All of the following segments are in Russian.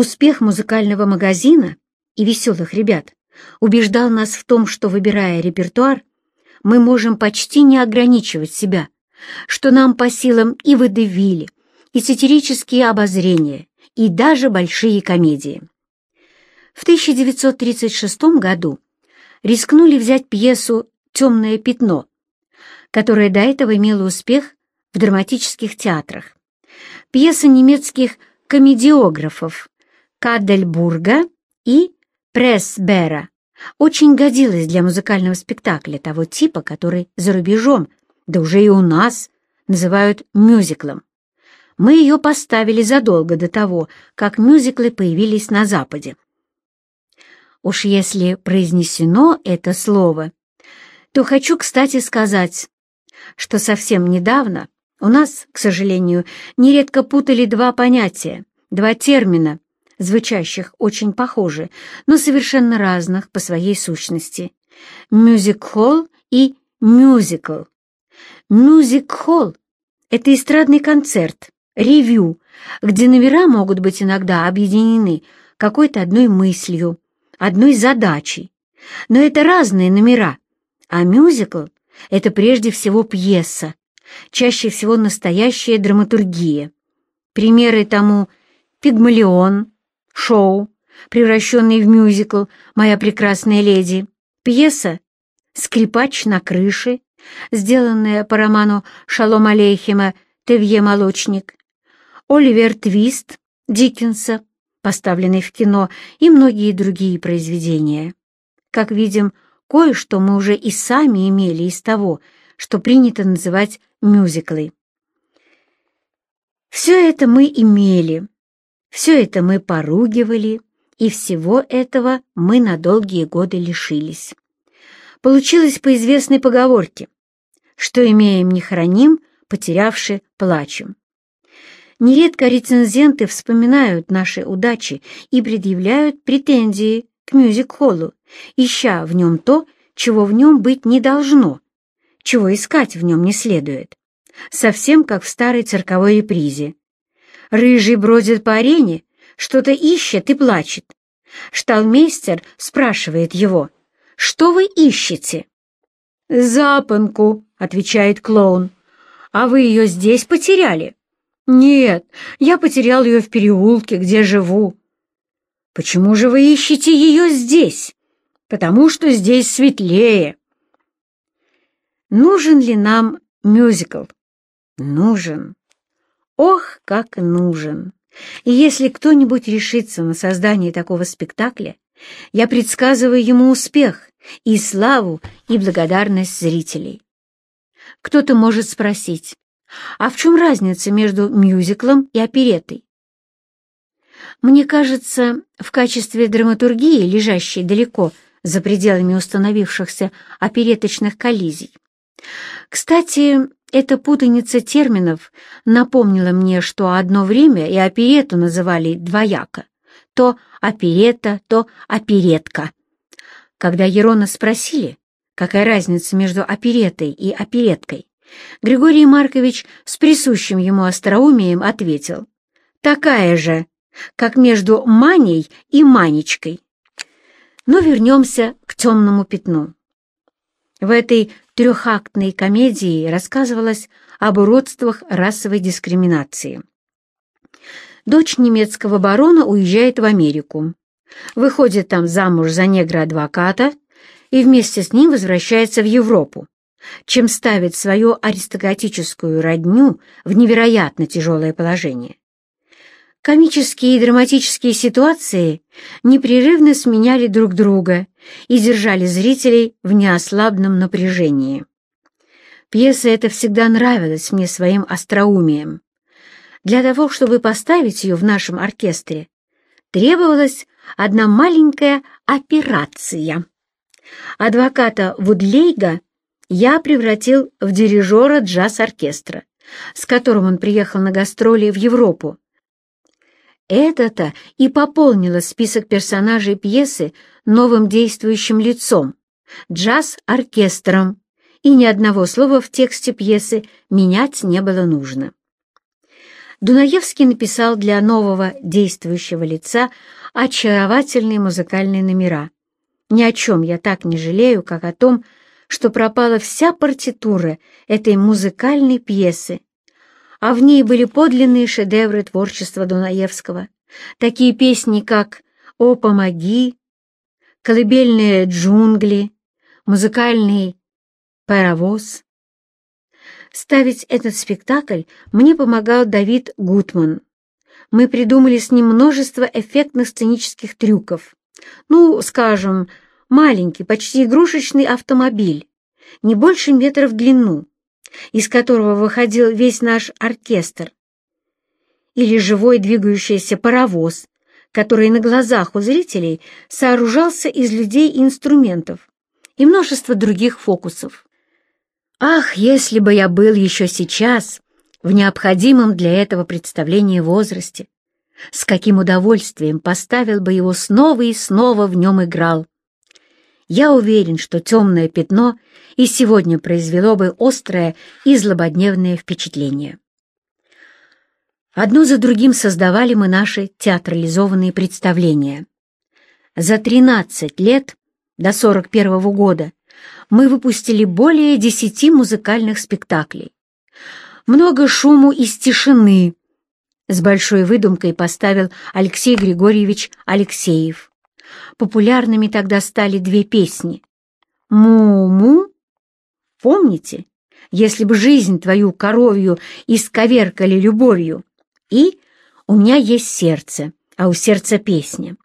Успех музыкального магазина и веселых ребят убеждал нас в том, что, выбирая репертуар, мы можем почти не ограничивать себя, что нам по силам и выдавили, и сатирические обозрения, и даже большие комедии. В 1936 году рискнули взять пьесу «Темное пятно», которая до этого имела успех в драматических театрах. Пьеса немецких комедиографов Кадельбурга и Пресбера очень годилась для музыкального спектакля того типа, который за рубежом, да уже и у нас, называют мюзиклом. Мы ее поставили задолго до того, как мюзиклы появились на Западе. Уж если произнесено это слово, то хочу, кстати, сказать, что совсем недавно у нас, к сожалению, нередко путали два понятия, два термина, звучащих очень похоже, но совершенно разных по своей сущности. Мюзик-холл и мюзикл. Мюзик-холл — это эстрадный концерт, ревю, где номера могут быть иногда объединены какой-то одной мыслью, одной задачей. Но это разные номера, а мюзикл — это прежде всего пьеса, чаще всего настоящая драматургия. Примеры тому «Пигмалион», шоу, превращенный в мюзикл «Моя прекрасная леди», пьеса «Скрипач на крыше», сделанная по роману Шалом Алейхима «Тевье Молочник», Оливер Твист Диккенса, поставленный в кино, и многие другие произведения. Как видим, кое-что мы уже и сами имели из того, что принято называть мюзиклы. Все это мы имели, все это мы поругивали, и всего этого мы на долгие годы лишились. Получилось по известной поговорке, что имеем не храним, потерявши плачем. Нередко рецензенты вспоминают наши удачи и предъявляют претензии к мюзик-холлу, ища в нем то, чего в нем быть не должно, чего искать в нем не следует. Совсем как в старой цирковой репризе. Рыжий бродит по арене, что-то ищет и плачет. Шталмейстер спрашивает его, «Что вы ищете?» «Запонку», — отвечает клоун. «А вы ее здесь потеряли?» «Нет, я потерял ее в переулке, где живу». «Почему же вы ищете ее здесь?» «Потому что здесь светлее». Нужен ли нам мюзикл? Нужен. Ох, как нужен! И если кто-нибудь решится на создание такого спектакля, я предсказываю ему успех и славу, и благодарность зрителей. Кто-то может спросить, а в чем разница между мюзиклом и оперетой? Мне кажется, в качестве драматургии, лежащей далеко за пределами установившихся опереточных коллизий. Кстати, эта путаница терминов напомнила мне, что одно время и оперету называли двояко. То оперета, то оперетка. Когда Ерона спросили, какая разница между оперетой и опереткой, Григорий Маркович с присущим ему остроумием ответил, «Такая же, как между Маней и Манечкой». Но вернемся к темному пятну. В этой трехактной комедии рассказывалось об уродствах расовой дискриминации. Дочь немецкого барона уезжает в Америку, выходит там замуж за негра-адвоката и вместе с ним возвращается в Европу, чем ставит свою аристократическую родню в невероятно тяжелое положение. Комические и драматические ситуации непрерывно сменяли друг друга и держали зрителей в неослабном напряжении. Пьеса эта всегда нравилась мне своим остроумием. Для того, чтобы поставить ее в нашем оркестре, требовалась одна маленькая операция. Адвоката Вудлейга я превратил в дирижера джаз-оркестра, с которым он приехал на гастроли в Европу это-то и пополнило список персонажей пьесы новым действующим лицом, джаз-оркестром, и ни одного слова в тексте пьесы менять не было нужно. Дунаевский написал для нового действующего лица очаровательные музыкальные номера. Ни о чем я так не жалею, как о том, что пропала вся партитура этой музыкальной пьесы, а в ней были подлинные шедевры творчества Дунаевского, такие песни, как «О, помоги», «Колыбельные джунгли», музыкальный «Паровоз». Ставить этот спектакль мне помогал Давид Гутман. Мы придумали с ним множество эффектных сценических трюков. Ну, скажем, маленький, почти игрушечный автомобиль, не больше метра в длину, из которого выходил весь наш оркестр, или живой двигающийся паровоз, который на глазах у зрителей сооружался из людей и инструментов, и множество других фокусов. Ах, если бы я был еще сейчас в необходимом для этого представлении возрасте, с каким удовольствием поставил бы его снова и снова в нем играл. Я уверен, что темное пятно и сегодня произвело бы острое и злободневное впечатление. Одно за другим создавали мы наши театрализованные представления. За 13 лет, до 41 -го года, мы выпустили более десяти музыкальных спектаклей. Много шуму из тишины с большой выдумкой поставил Алексей Григорьевич Алексеев. Популярными тогда стали две песни. «Му-му» Помните, если бы жизнь твою коровью исковеркали любовью, и «У меня есть сердце, а у сердца песня».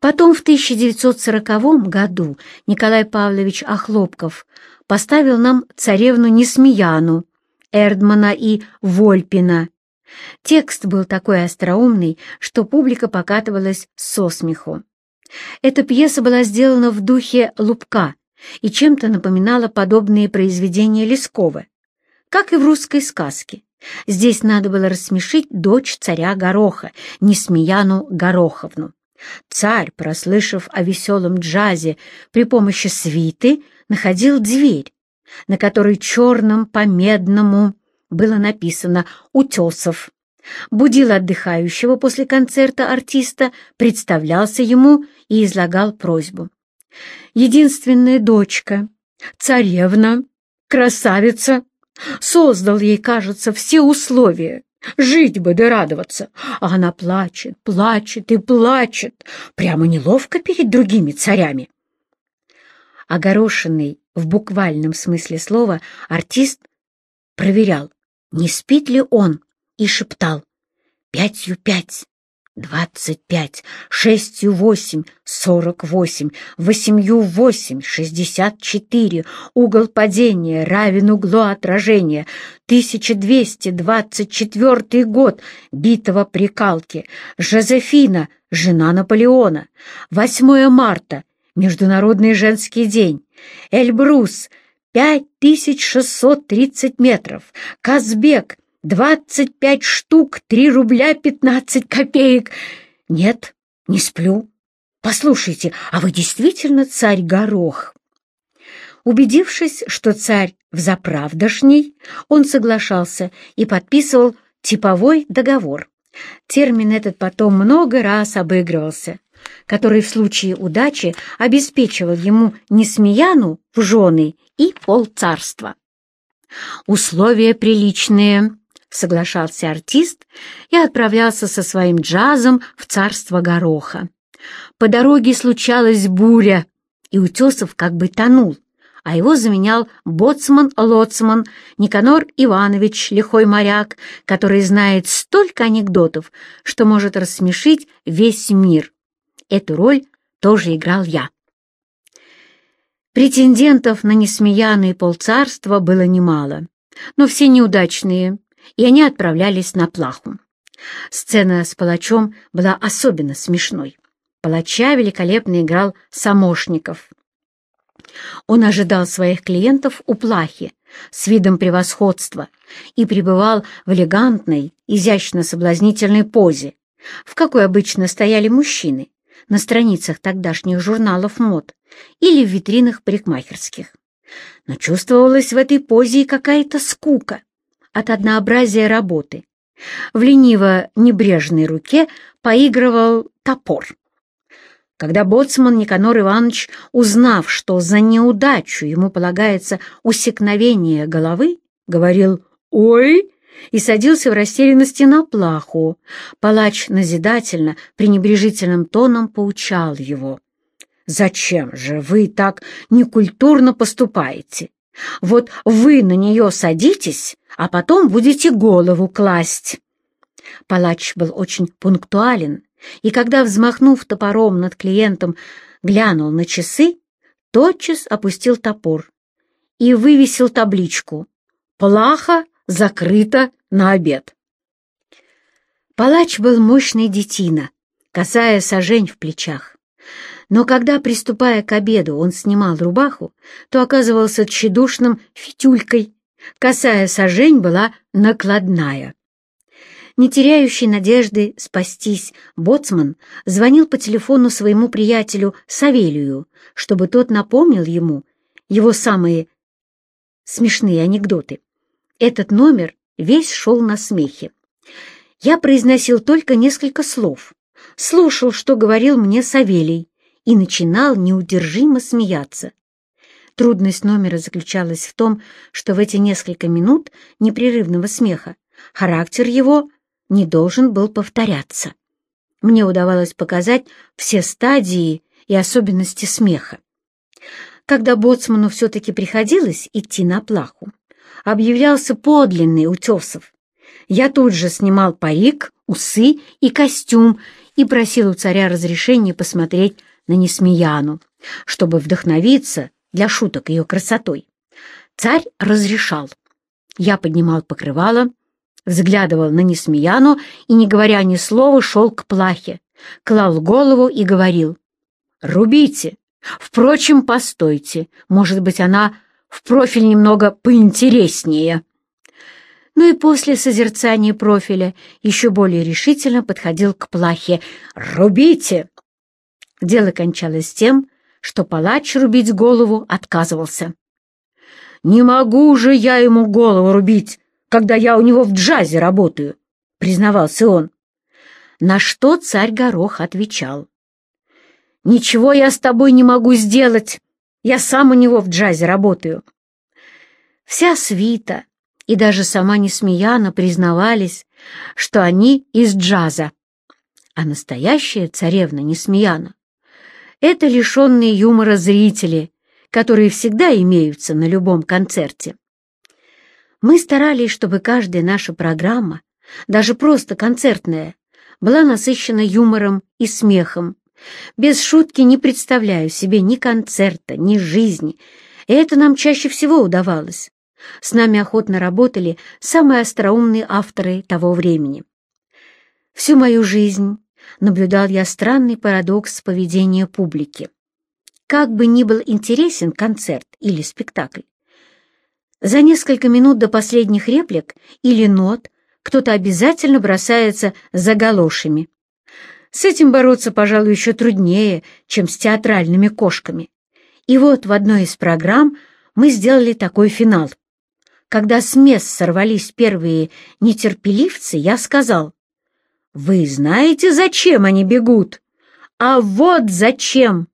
Потом в 1940 году Николай Павлович Охлопков поставил нам царевну Несмеяну, Эрдмана и Вольпина. Текст был такой остроумный, что публика покатывалась со смеху. Эта пьеса была сделана в духе Лубка и чем-то напоминала подобные произведения Лескова, как и в русской сказке. Здесь надо было рассмешить дочь царя Гороха, Несмеяну Гороховну. Царь, прослышав о веселом джазе при помощи свиты, находил дверь, на которой черным по медному было написано «Утесов». Будил отдыхающего после концерта артиста, представлялся ему и излагал просьбу. Единственная дочка, царевна, красавица, создал ей, кажется, все условия, Жить бы да радоваться. А она плачет, плачет и плачет. Прямо неловко перед другими царями. Огорошенный в буквальном смысле слова артист проверял, не спит ли он, и шептал «Пятью пять, двадцать пять, шестью восемь, сорок восемь, восемью восемь, шестьдесят четыре, угол падения равен углу отражения, тысяча двести двадцать четвертый год, битого при Калке, Жозефина, жена Наполеона, восьмое марта, Международный женский день, Эльбрус, пять тысяч шестьсот тридцать метров, Казбек — Двадцать пять штук, три рубля пятнадцать копеек. Нет, не сплю. Послушайте, а вы действительно царь Горох? Убедившись, что царь взаправдошний, он соглашался и подписывал типовой договор. Термин этот потом много раз обыгрывался, который в случае удачи обеспечивал ему Несмеяну в жены и полцарства. Условия приличные, — соглашался артист и отправлялся со своим джазом в царство гороха. По дороге случалась буря, и Утесов как бы тонул, а его заменял боцман-лоцман Никанор Иванович, лихой моряк, который знает столько анекдотов, что может рассмешить весь мир. Эту роль тоже играл я. Претендентов на несмеянные полцарства было немало, но все неудачные, и они отправлялись на плаху. Сцена с палачом была особенно смешной. Палача великолепно играл Самошников. Он ожидал своих клиентов у плахи с видом превосходства и пребывал в элегантной, изящно-соблазнительной позе, в какой обычно стояли мужчины на страницах тогдашних журналов мод или в витринах парикмахерских. Но чувствовалась в этой позе какая-то скука от однообразия работы. В лениво-небрежной руке поигрывал топор. Когда боцман Никанор Иванович, узнав, что за неудачу ему полагается усекновение головы, говорил «Ой!» и садился в растерянности на плаху. Палач назидательно, пренебрежительным тоном поучал его. «Зачем же вы так некультурно поступаете? Вот вы на нее садитесь, а потом будете голову класть». Палач был очень пунктуален, и когда, взмахнув топором над клиентом, глянул на часы, тотчас опустил топор и вывесил табличку «Плаха закрыто на обед». Палач был мощный детина, касая сажень в плечах. Но когда, приступая к обеду, он снимал рубаху, то оказывался тщедушным фитюлькой. Косая сажень была накладная. Не теряющий надежды спастись, боцман звонил по телефону своему приятелю Савелию, чтобы тот напомнил ему его самые смешные анекдоты. Этот номер весь шел на смехе. Я произносил только несколько слов, слушал, что говорил мне Савелий, и начинал неудержимо смеяться. Трудность номера заключалась в том, что в эти несколько минут непрерывного смеха характер его не должен был повторяться. Мне удавалось показать все стадии и особенности смеха. Когда боцману все-таки приходилось идти на плаху, объявлялся подлинный Утесов. Я тут же снимал парик, усы и костюм и просил у царя разрешения посмотреть на Несмеяну, чтобы вдохновиться для шуток ее красотой. Царь разрешал. Я поднимал покрывало, взглядывал на Несмеяну и, не говоря ни слова, шел к плахе, клал голову и говорил «Рубите! Впрочем, постойте, может быть, она в профиль немного поинтереснее». Ну и после созерцания профиля еще более решительно подходил к плахе «Рубите!» Дело кончалось тем, что палач рубить голову отказывался. «Не могу же я ему голову рубить, когда я у него в джазе работаю», — признавался он. На что царь Горох отвечал. «Ничего я с тобой не могу сделать, я сам у него в джазе работаю». Вся свита и даже сама Несмеяна признавались, что они из джаза, а настоящая царевна Несмеяна это лишенные юмора зрители, которые всегда имеются на любом концерте. Мы старались, чтобы каждая наша программа, даже просто концертная, была насыщена юмором и смехом. Без шутки не представляю себе ни концерта, ни жизни, и это нам чаще всего удавалось. С нами охотно работали самые остроумные авторы того времени. Всю мою жизнь наблюдал я странный парадокс поведения публики. Как бы ни был интересен концерт или спектакль, за несколько минут до последних реплик или нот кто-то обязательно бросается за галошами. С этим бороться, пожалуй, еще труднее, чем с театральными кошками. И вот в одной из программ мы сделали такой финал. Когда с мест сорвались первые нетерпеливцы, я сказал, вы знаете, зачем они бегут? А вот зачем!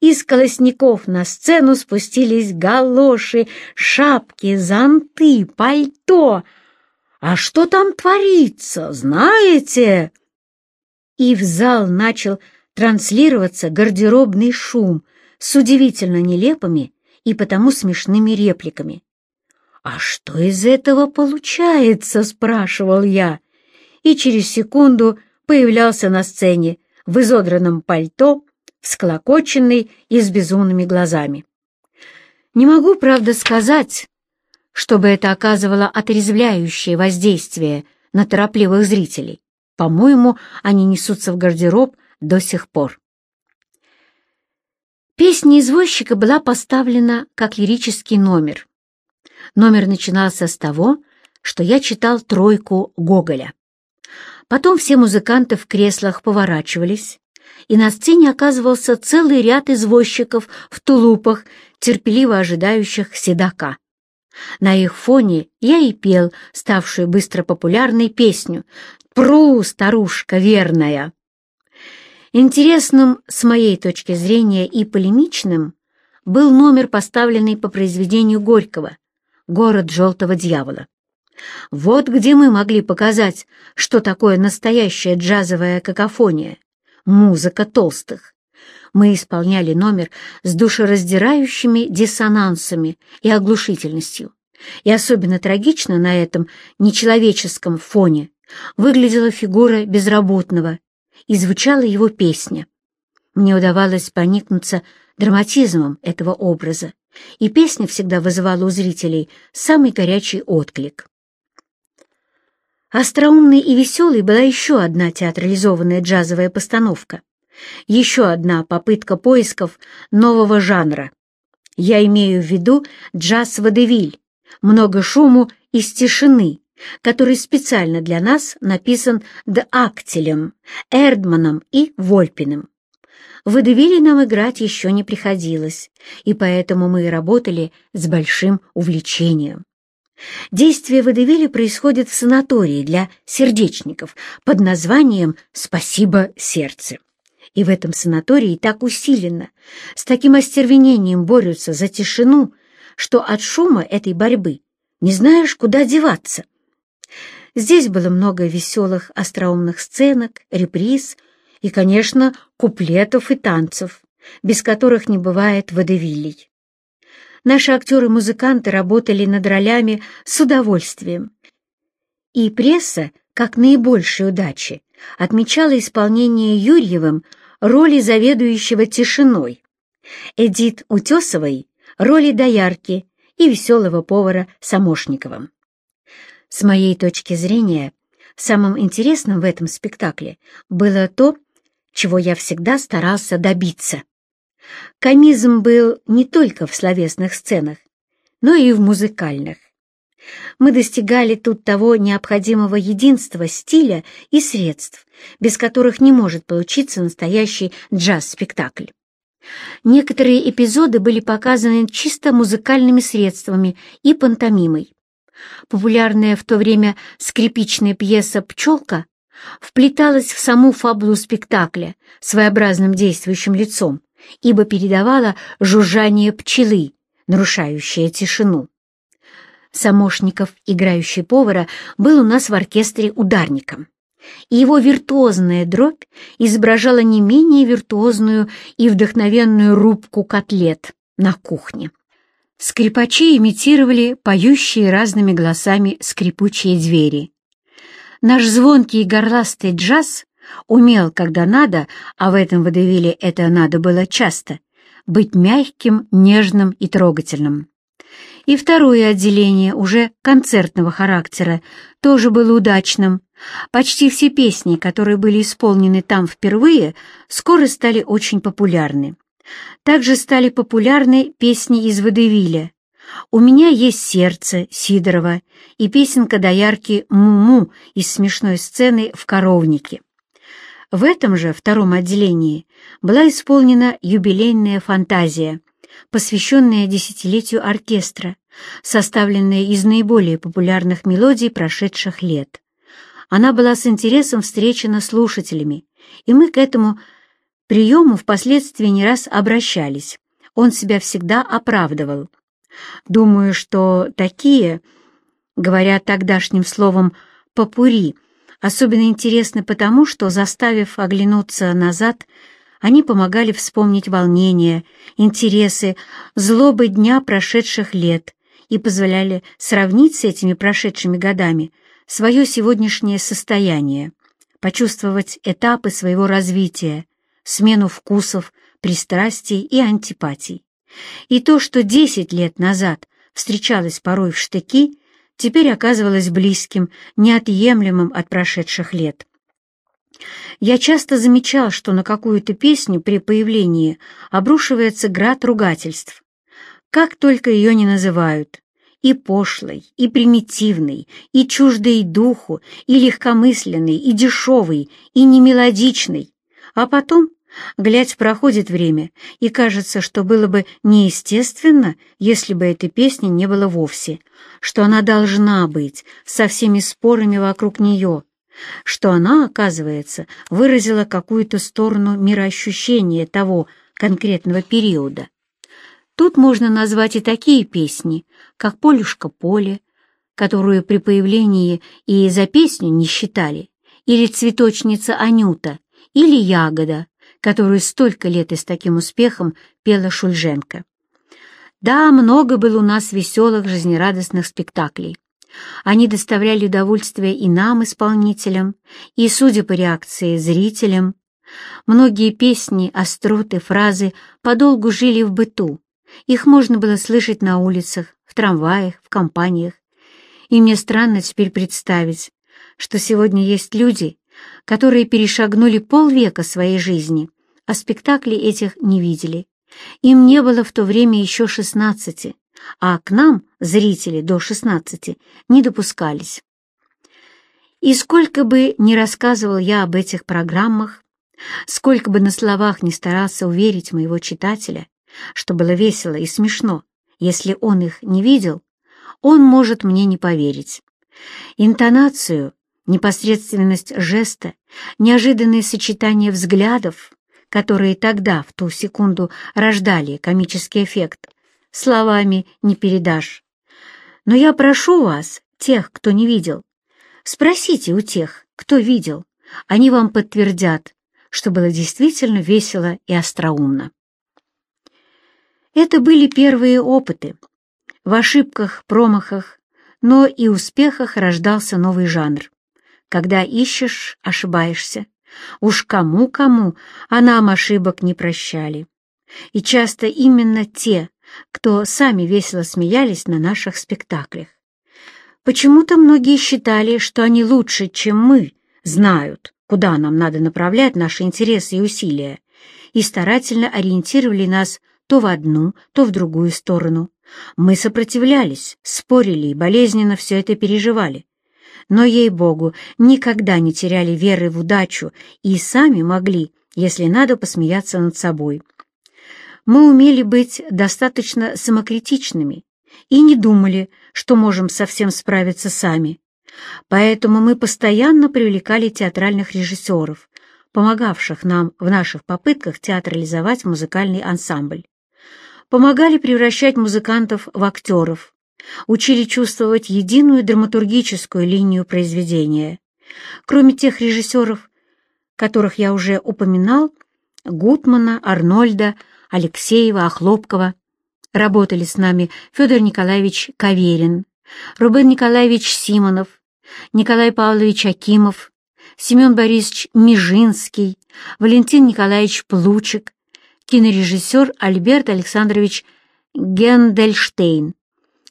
Из колосников на сцену спустились галоши, шапки, зонты, пальто. А что там творится, знаете? И в зал начал транслироваться гардеробный шум с удивительно нелепыми и потому смешными репликами. «А что из этого получается?» — спрашивал я и через секунду появлялся на сцене в изодранном пальто, всклокоченный и с безумными глазами. Не могу, правда, сказать, чтобы это оказывало отрезвляющее воздействие на торопливых зрителей. По-моему, они несутся в гардероб до сих пор. Песня извозчика была поставлена как лирический номер. Номер начинался с того, что я читал тройку Гоголя. Потом все музыканты в креслах поворачивались, и на сцене оказывался целый ряд извозчиков в тулупах, терпеливо ожидающих седока. На их фоне я и пел ставшую быстро популярной песню «Пру, старушка верная». Интересным с моей точки зрения и полемичным был номер, поставленный по произведению Горького «Город желтого дьявола». Вот где мы могли показать, что такое настоящая джазовая какофония, музыка толстых. Мы исполняли номер с душераздирающими диссонансами и оглушительностью. И особенно трагично на этом нечеловеческом фоне выглядела фигура безработного, и звучала его песня. Мне удавалось поникнуться драматизмом этого образа, и песня всегда вызывала у зрителей самый горячий отклик. Остроумной и веселой была еще одна театрализованная джазовая постановка, еще одна попытка поисков нового жанра. Я имею в виду джаз-водевиль, много шуму из тишины, который специально для нас написан Д. Эрдманом и Вольпиным. В водевиле нам играть еще не приходилось, и поэтому мы работали с большим увлечением. Действие водевиля происходит в санатории для сердечников под названием «Спасибо, сердце». И в этом санатории так усиленно, с таким остервенением борются за тишину, что от шума этой борьбы не знаешь, куда деваться. Здесь было много веселых остроумных сценок, реприз и, конечно, куплетов и танцев, без которых не бывает водевилей. Наши актеры-музыканты работали над ролями с удовольствием. И пресса, как наибольшей удачи, отмечала исполнение Юрьевым роли заведующего тишиной, Эдит Утесовой — роли доярки и веселого повара Самошниковым. С моей точки зрения, самым интересным в этом спектакле было то, чего я всегда старался добиться. Комизм был не только в словесных сценах, но и в музыкальных. Мы достигали тут того необходимого единства стиля и средств, без которых не может получиться настоящий джаз-спектакль. Некоторые эпизоды были показаны чисто музыкальными средствами и пантомимой. Популярная в то время скрипичная пьеса «Пчелка» вплеталась в саму фабулу спектакля своеобразным действующим лицом, ибо передавала жужжание пчелы, нарушающее тишину. Самошников, играющий повара, был у нас в оркестре ударником, и его виртуозная дробь изображала не менее виртуозную и вдохновенную рубку котлет на кухне. Скрипачи имитировали поющие разными голосами скрипучие двери. Наш звонкий и горластый джаз умел, когда надо, а в этом водевиле это надо было часто, быть мягким, нежным и трогательным. И второе отделение, уже концертного характера, тоже было удачным. Почти все песни, которые были исполнены там впервые, скоро стали очень популярны. Также стали популярны песни из водевиля. «У меня есть сердце» Сидорова и песенка доярки «Му-му» из смешной сцены в «Коровнике». В этом же втором отделении была исполнена юбилейная фантазия, посвященная десятилетию оркестра, составленная из наиболее популярных мелодий прошедших лет. Она была с интересом встречена слушателями, и мы к этому приему впоследствии не раз обращались. Он себя всегда оправдывал. Думаю, что такие, говоря тогдашним словом «попури», особенно интересны потому, что, заставив оглянуться назад, они помогали вспомнить волнения, интересы, злобы дня прошедших лет и позволяли сравнить с этими прошедшими годами свое сегодняшнее состояние, почувствовать этапы своего развития, смену вкусов, пристрастий и антипатий. И то, что десять лет назад встречалось порой в штыки, теперь оказывалось близким, неотъемлемым от прошедших лет. Я часто замечал, что на какую-то песню при появлении обрушивается град ругательств. Как только ее не называют, и пошлой, и примитивной, и чуждой духу, и легкомысленной, и дешевой, и немелодичной, а потом Глядь, проходит время, и кажется, что было бы неестественно, если бы этой песни не было вовсе, что она должна быть со всеми спорами вокруг нее, что она, оказывается, выразила какую-то сторону мироощущения того конкретного периода. Тут можно назвать и такие песни, как «Полюшка поле», которую при появлении и за песню не считали, или «Цветочница Анюта», или «Ягода», которую столько лет и с таким успехом пела Шульженко. Да, много было у нас веселых, жизнерадостных спектаклей. Они доставляли удовольствие и нам, исполнителям, и, судя по реакции, зрителям. Многие песни, остроты, фразы подолгу жили в быту. Их можно было слышать на улицах, в трамваях, в компаниях. И мне странно теперь представить, что сегодня есть люди, которые перешагнули полвека своей жизни, а спектаклей этих не видели. Им не было в то время еще шестнадцати, а к нам, зрители до шестнадцати, не допускались. И сколько бы ни рассказывал я об этих программах, сколько бы на словах не старался уверить моего читателя, что было весело и смешно, если он их не видел, он может мне не поверить. Интонацию, непосредственность жеста, неожиданное сочетание взглядов, которые тогда, в ту секунду, рождали комический эффект, словами не передашь. Но я прошу вас, тех, кто не видел, спросите у тех, кто видел, они вам подтвердят, что было действительно весело и остроумно. Это были первые опыты. В ошибках, промахах, но и успехах рождался новый жанр. Когда ищешь, ошибаешься. Уж кому-кому, а нам ошибок не прощали. И часто именно те, кто сами весело смеялись на наших спектаклях. Почему-то многие считали, что они лучше, чем мы, знают, куда нам надо направлять наши интересы и усилия, и старательно ориентировали нас то в одну, то в другую сторону. Мы сопротивлялись, спорили и болезненно все это переживали. Но, ей-богу, никогда не теряли веры в удачу и сами могли, если надо, посмеяться над собой. Мы умели быть достаточно самокритичными и не думали, что можем совсем справиться сами. Поэтому мы постоянно привлекали театральных режиссеров, помогавших нам в наших попытках театрализовать музыкальный ансамбль. Помогали превращать музыкантов в актеров, учили чувствовать единую драматургическую линию произведения. Кроме тех режиссеров, которых я уже упоминал, Гутмана, Арнольда, Алексеева, Охлопкова. Работали с нами Федор Николаевич Каверин, Рубен Николаевич Симонов, Николай Павлович Акимов, Семен Борисович Межинский, Валентин Николаевич Плучик, кинорежиссер Альберт Александрович Гендельштейн.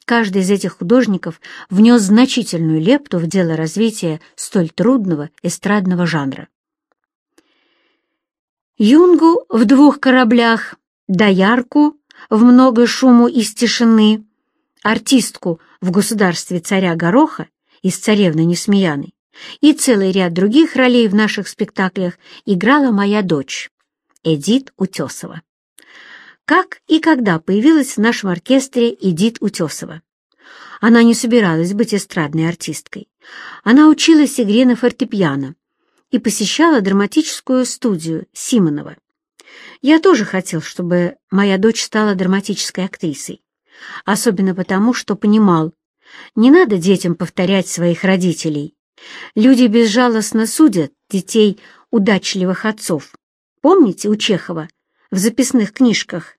Каждый из этих художников внес значительную лепту в дело развития столь трудного эстрадного жанра. Юнгу в двух кораблях доярку в много шуму из тишины, артистку в государстве царя Гороха из царевны Несмеяной и целый ряд других ролей в наших спектаклях играла моя дочь, Эдит Утесова. Как и когда появилась в нашем оркестре Эдит Утесова? Она не собиралась быть эстрадной артисткой. Она училась игре на фортепиано и посещала драматическую студию Симонова. Я тоже хотел, чтобы моя дочь стала драматической актрисой, особенно потому, что понимал, не надо детям повторять своих родителей. Люди безжалостно судят детей удачливых отцов. Помните у Чехова в записных книжках?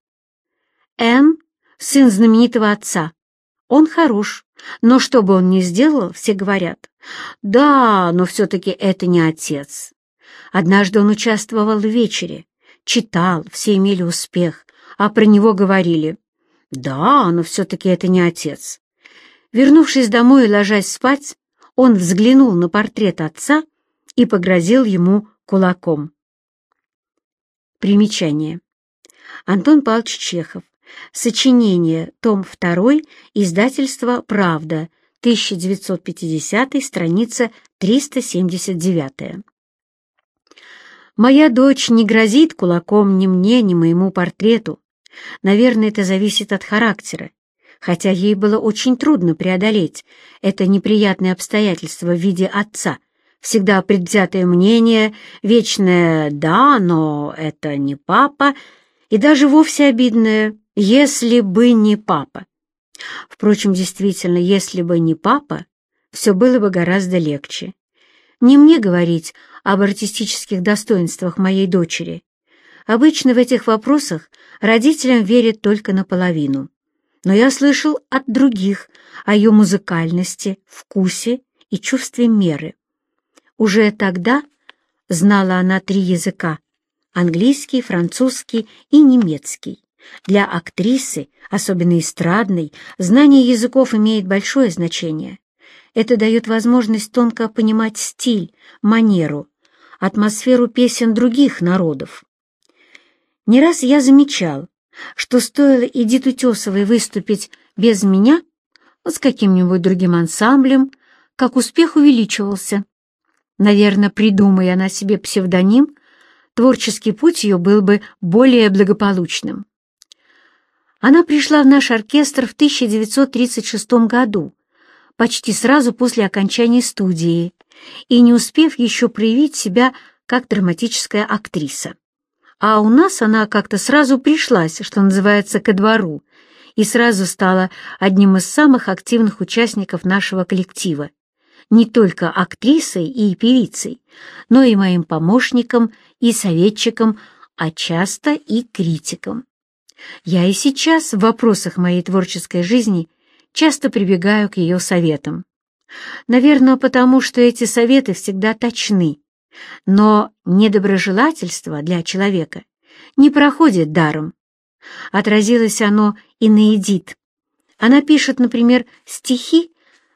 Н — сын знаменитого отца. Он хорош, но что бы он ни сделал, все говорят, да, но все-таки это не отец. Однажды он участвовал в вечере, читал, все имели успех, а про него говорили. Да, но все-таки это не отец. Вернувшись домой и ложась спать, он взглянул на портрет отца и погрозил ему кулаком. Примечание. Антон Павлович Чехов. Сочинение. Том 2. Издательство «Правда». 1950. Страница 379. Моя дочь не грозит кулаком ни мне, ни моему портрету. Наверное, это зависит от характера, хотя ей было очень трудно преодолеть это неприятное обстоятельство в виде отца, всегда предвзятое мнение, вечное «да, но это не папа», и даже вовсе обидное «если бы не папа». Впрочем, действительно, если бы не папа, все было бы гораздо легче. Не мне говорить об артистических достоинствах моей дочери. Обычно в этих вопросах родителям верят только наполовину. Но я слышал от других о ее музыкальности, вкусе и чувстве меры. Уже тогда знала она три языка — английский, французский и немецкий. Для актрисы, особенно эстрадной, знание языков имеет большое значение. Это дает возможность тонко понимать стиль, манеру, атмосферу песен других народов. Не раз я замечал, что стоило Эдит Утесовой выступить без меня, с каким-нибудь другим ансамблем, как успех увеличивался. Наверное, придумая она себе псевдоним, творческий путь ее был бы более благополучным. Она пришла в наш оркестр в 1936 году, почти сразу после окончания студии, и не успев еще проявить себя как драматическая актриса. А у нас она как-то сразу пришлась, что называется, ко двору, и сразу стала одним из самых активных участников нашего коллектива. Не только актрисой и певицей, но и моим помощником и советчиком, а часто и критиком. Я и сейчас в вопросах моей творческой жизни часто прибегаю к ее советам. Наверное, потому что эти советы всегда точны, но недоброжелательство для человека не проходит даром. Отразилось оно и на Эдит. Она пишет, например, стихи,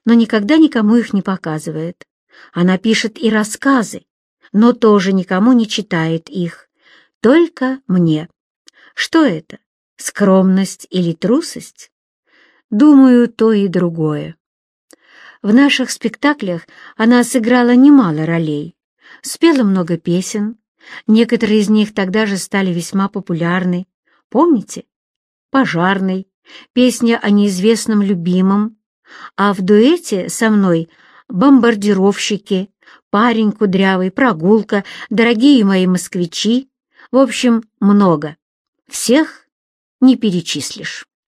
но никогда никому их не показывает. Она пишет и рассказы, но тоже никому не читает их, только мне. Что это? Скромность или трусость? Думаю, то и другое. В наших спектаклях она сыграла немало ролей, спела много песен, некоторые из них тогда же стали весьма популярны. Помните? «Пожарный», песня о неизвестном любимом, а в дуэте со мной «Бомбардировщики», «Парень кудрявый», «Прогулка», «Дорогие мои москвичи», в общем, много. Всех не перечислишь.